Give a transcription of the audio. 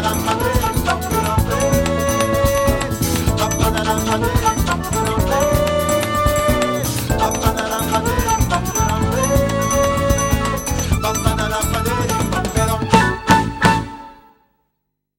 trabajar.